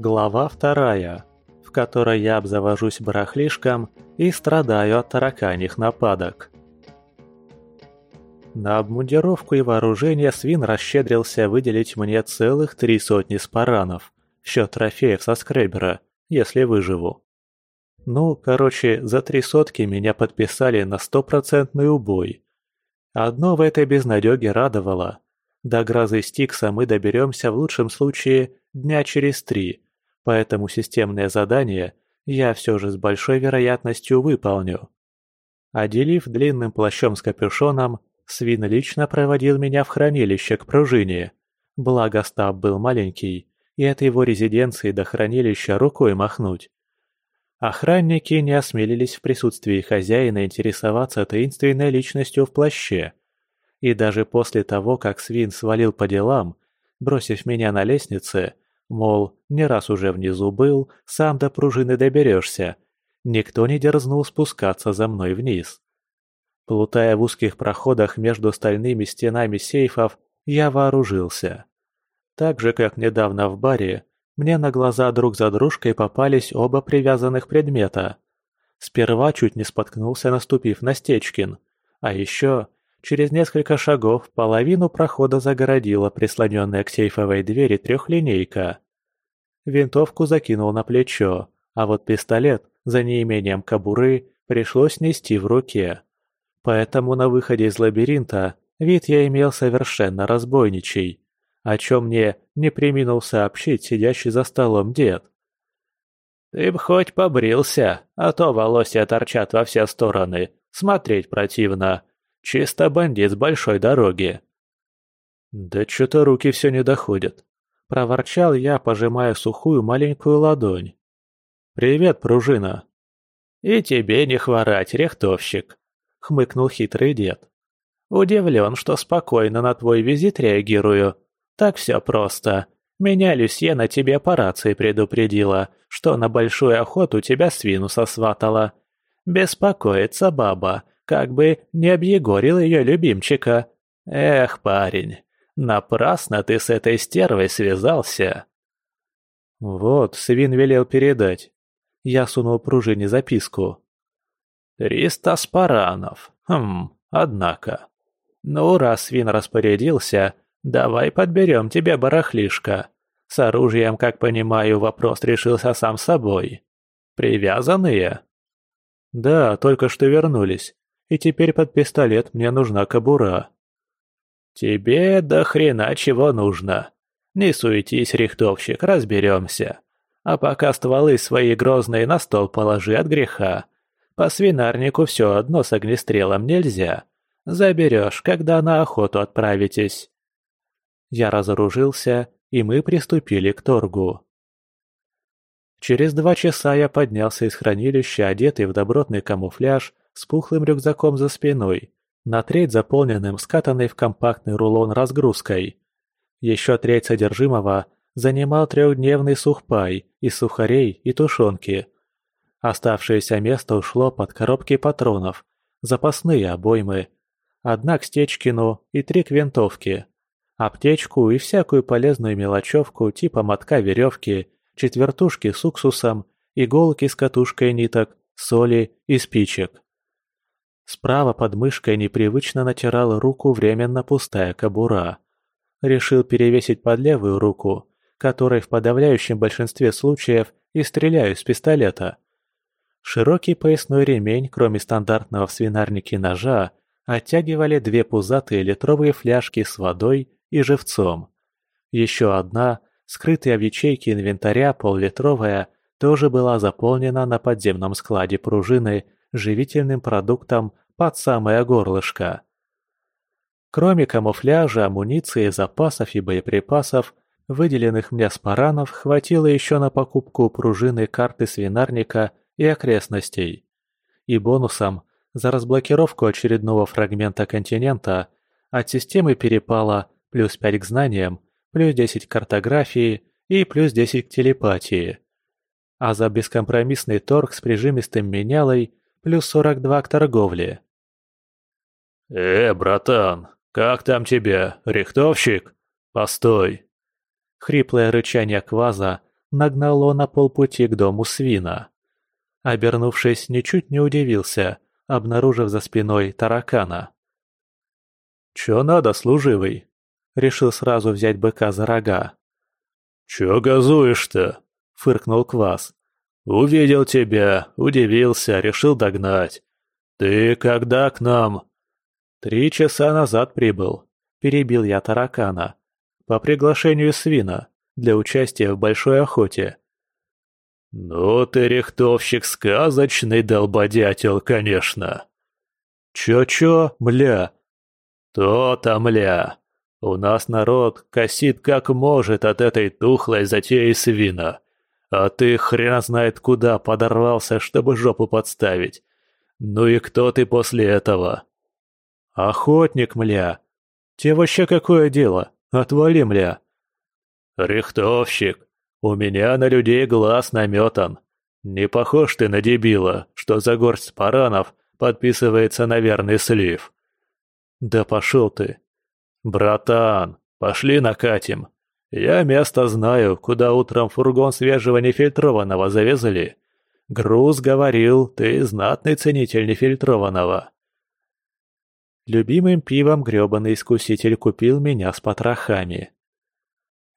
Глава вторая, в которой я обзавожусь барахлишком и страдаю от тараканьих нападок. На обмундировку и вооружение свин расщедрился выделить мне целых три сотни спаранов, в счет трофеев со скребера, если выживу. Ну, короче, за три сотки меня подписали на стопроцентный убой. Одно в этой безнадёге радовало. До грозы Стикса мы доберемся в лучшем случае дня через три, поэтому системное задание я все же с большой вероятностью выполню. Отделив длинным плащом с капюшоном, Свин лично проводил меня в хранилище к пружине. Благо стаб был маленький, и от его резиденции до хранилища рукой махнуть. Охранники не осмелились в присутствии хозяина интересоваться таинственной личностью в плаще. И даже после того, как свин свалил по делам, бросив меня на лестнице, мол, не раз уже внизу был, сам до пружины доберешься, никто не дерзнул спускаться за мной вниз. Плутая в узких проходах между стальными стенами сейфов, я вооружился. Так же, как недавно в баре, мне на глаза друг за дружкой попались оба привязанных предмета. Сперва чуть не споткнулся, наступив на Стечкин. А еще, через несколько шагов, половину прохода загородила прислоненная к сейфовой двери трехлинейка. Винтовку закинул на плечо, а вот пистолет, за неимением кобуры, пришлось нести в руке. Поэтому на выходе из лабиринта вид я имел совершенно разбойничий, о чем мне не приминул сообщить сидящий за столом дед. «Ты б хоть побрился, а то волосья торчат во все стороны, смотреть противно. Чисто бандит с большой дороги». «Да что-то руки все не доходят», — проворчал я, пожимая сухую маленькую ладонь. «Привет, пружина». «И тебе не хворать, рехтовщик», — хмыкнул хитрый дед. «Удивлен, что спокойно на твой визит реагирую. Так все просто. Меня Люсьена тебе по рации предупредила, что на большую охоту тебя свину сосватала. Беспокоится баба, как бы не объегорил ее любимчика. Эх, парень, напрасно ты с этой стервой связался». «Вот, свин велел передать». Я сунул пружине записку. Триста спаранов. Хм, однако. Ну, раз свин распорядился, давай подберем тебе барахлишко. С оружием, как понимаю, вопрос решился сам собой. Привязанные? Да, только что вернулись. И теперь под пистолет мне нужна кобура. Тебе до хрена чего нужно. Не суетись, рихтовщик, разберемся. А пока стволы свои грозные на стол положи от греха. По свинарнику все одно с огнестрелом нельзя. Заберешь, когда на охоту отправитесь. Я разоружился, и мы приступили к торгу. Через два часа я поднялся из хранилища, одетый в добротный камуфляж, с пухлым рюкзаком за спиной, на треть заполненным скатанной в компактный рулон разгрузкой. Еще треть содержимого занимал трехдневный сухпай из сухарей и тушенки – Оставшееся место ушло под коробки патронов, запасные обоймы, одна к Стечкину и три к винтовке, аптечку и всякую полезную мелочевку типа мотка веревки, четвертушки с уксусом, иголки с катушкой ниток, соли и спичек. Справа под мышкой непривычно натирала руку временно пустая кобура. Решил перевесить под левую руку, которой в подавляющем большинстве случаев и стреляю с пистолета – Широкий поясной ремень, кроме стандартного в свинарнике ножа, оттягивали две пузатые литровые фляжки с водой и живцом. Еще одна, скрытая в ячейке инвентаря поллитровая, тоже была заполнена на подземном складе пружины живительным продуктом под самое горлышко. Кроме камуфляжа, амуниции, запасов и боеприпасов, выделенных мне с паранов, хватило еще на покупку пружины карты свинарника и окрестностей. И бонусом за разблокировку очередного фрагмента континента от системы перепала плюс 5 к знаниям, плюс 10 к картографии и плюс 10 к телепатии. А за бескомпромиссный торг с прижимистым менялой плюс 42 к торговле. «Э, братан, как там тебе, рихтовщик? Постой!» Хриплое рычание кваза нагнало на полпути к дому свина. Обернувшись, ничуть не удивился, обнаружив за спиной таракана. «Чё надо, служивый?» Решил сразу взять быка за рога. «Чё газуешь-то?» — фыркнул Квас. «Увидел тебя, удивился, решил догнать. Ты когда к нам?» «Три часа назад прибыл», — перебил я таракана. «По приглашению свина, для участия в большой охоте». «Ну ты рихтовщик сказочный долбодятел, конечно!» «Чё-чё, мля?» «То-то, мля! У нас народ косит как может от этой тухлой затеи свина. А ты хрен знает куда подорвался, чтобы жопу подставить. Ну и кто ты после этого?» «Охотник, мля! Тебе вообще какое дело? Отвали, мля!» «Рихтовщик, у меня на людей глаз наметан. Не похож ты на дебила, что за горсть паранов подписывается на верный слив». «Да пошел ты!» «Братан, пошли накатим. Я место знаю, куда утром фургон свежего нефильтрованного завезли. Груз говорил, ты знатный ценитель нефильтрованного». Любимым пивом грёбаный искуситель купил меня с потрохами.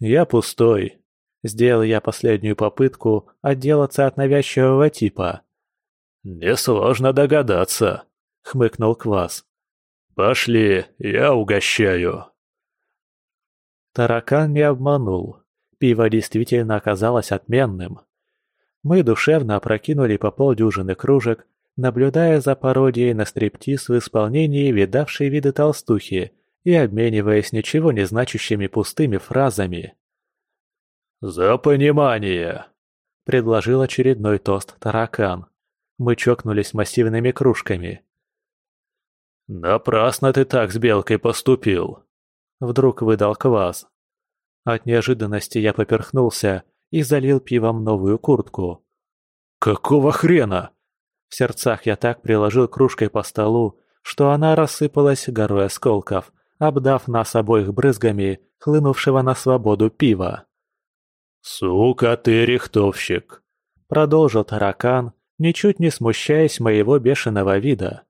Я пустой. Сделал я последнюю попытку отделаться от навязчивого типа. «Несложно догадаться», — хмыкнул Квас. «Пошли, я угощаю». Таракан не обманул. Пиво действительно оказалось отменным. Мы душевно опрокинули по полдюжины кружек, наблюдая за пародией на стриптиз в исполнении видавшей виды толстухи и обмениваясь ничего не значащими пустыми фразами. «За понимание!» — предложил очередной тост таракан. Мы чокнулись массивными кружками. «Напрасно ты так с белкой поступил!» Вдруг выдал квас. От неожиданности я поперхнулся и залил пивом новую куртку. «Какого хрена?» В сердцах я так приложил кружкой по столу, что она рассыпалась горой осколков, обдав нас обоих брызгами, хлынувшего на свободу пива. «Сука ты, рихтовщик!» — продолжил таракан, ничуть не смущаясь моего бешеного вида.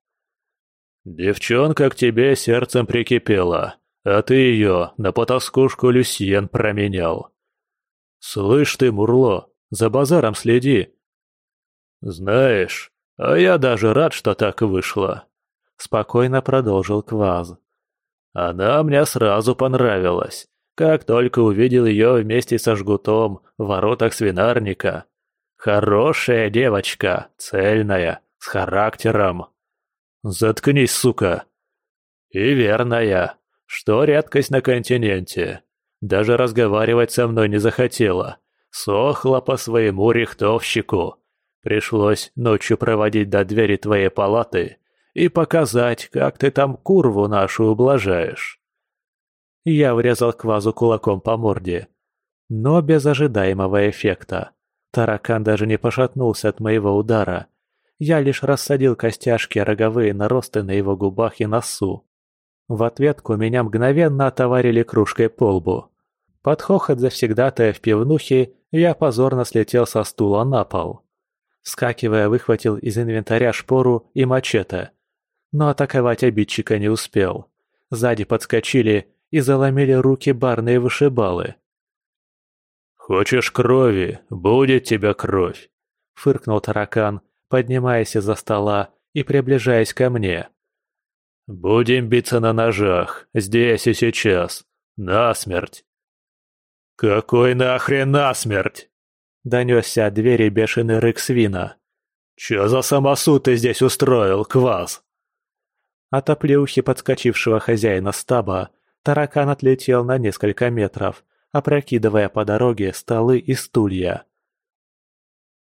«Девчонка к тебе сердцем прикипела, а ты ее на потаскушку Люсьен променял. Слышь ты, Мурло, за базаром следи!» «Знаешь, а я даже рад, что так вышло», — спокойно продолжил Кваз. «Она мне сразу понравилась, как только увидел ее вместе со жгутом в воротах свинарника. Хорошая девочка, цельная, с характером. «Заткнись, сука!» «И верная, что редкость на континенте. Даже разговаривать со мной не захотела. Сохла по своему рихтовщику. Пришлось ночью проводить до двери твоей палаты и показать, как ты там курву нашу ублажаешь». Я врезал квазу кулаком по морде. Но без ожидаемого эффекта. Таракан даже не пошатнулся от моего удара. Я лишь рассадил костяшки роговые наросты на его губах и носу. В ответку меня мгновенно отоварили кружкой по лбу. Под хохот завсегдатая в пивнухе я позорно слетел со стула на пол. Скакивая, выхватил из инвентаря шпору и мачете. Но атаковать обидчика не успел. Сзади подскочили и заломили руки барные вышибалы. «Хочешь крови? Будет тебе кровь!» — фыркнул таракан, поднимаясь из-за стола и приближаясь ко мне. «Будем биться на ножах, здесь и сейчас. Насмерть!» «Какой нахрен насмерть?» — донесся от двери бешеный рык свина. «Чё за самосуд ты здесь устроил, квас?» От оплеухи подскочившего хозяина стаба таракан отлетел на несколько метров, опрокидывая по дороге столы и стулья.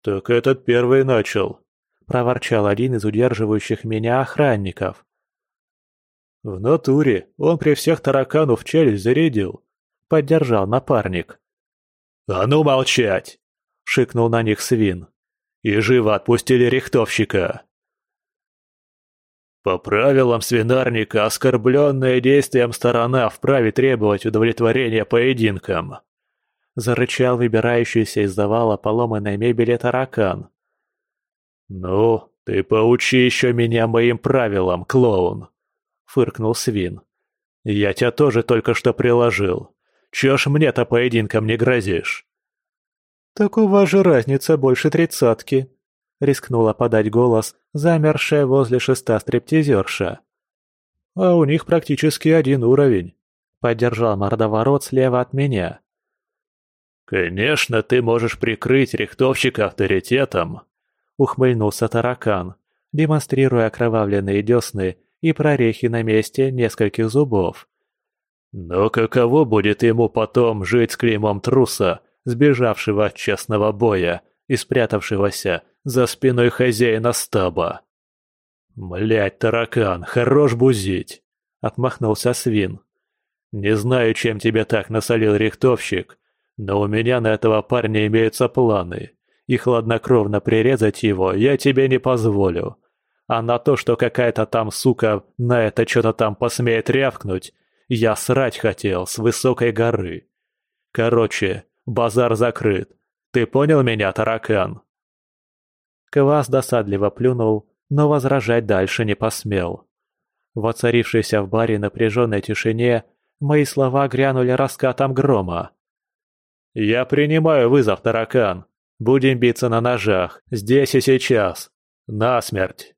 «Так этот первый начал», — проворчал один из удерживающих меня охранников. «В натуре, он при всех таракану в челюсть зарядил», — поддержал напарник. «А ну молчать!» — шикнул на них свин. «И живо отпустили рихтовщика!» По правилам свинарника, оскорбленная действием сторона вправе требовать удовлетворения поединком. Зарычал выбирающийся из завала поломанной мебели таракан. «Ну, ты поучи еще меня моим правилам, клоун!» — фыркнул свин. «Я тебя тоже только что приложил. Чё ж мне-то поединком не грозишь?» «Так у вас же разница больше тридцатки», — рискнула подать голос, замершая возле шеста стриптизерша. «А у них практически один уровень», — поддержал мордоворот слева от меня. «Конечно, ты можешь прикрыть рихтовщика авторитетом», — ухмыльнулся таракан, демонстрируя окровавленные десны и прорехи на месте нескольких зубов. «Но каково будет ему потом жить с клеймом труса, сбежавшего от честного боя и спрятавшегося за спиной хозяина стаба?» «Блядь, таракан, хорош бузить!» — отмахнулся свин. «Не знаю, чем тебе так насолил рихтовщик, но у меня на этого парня имеются планы, и хладнокровно прирезать его я тебе не позволю. А на то, что какая-то там сука на это что-то там посмеет рявкнуть, я срать хотел с высокой горы. Короче, базар закрыт. Ты понял меня, таракан?» Квас досадливо плюнул но возражать дальше не посмел. В воцарившейся в баре напряженной тишине мои слова грянули раскатом грома. «Я принимаю вызов, таракан. Будем биться на ножах, здесь и сейчас. Насмерть!»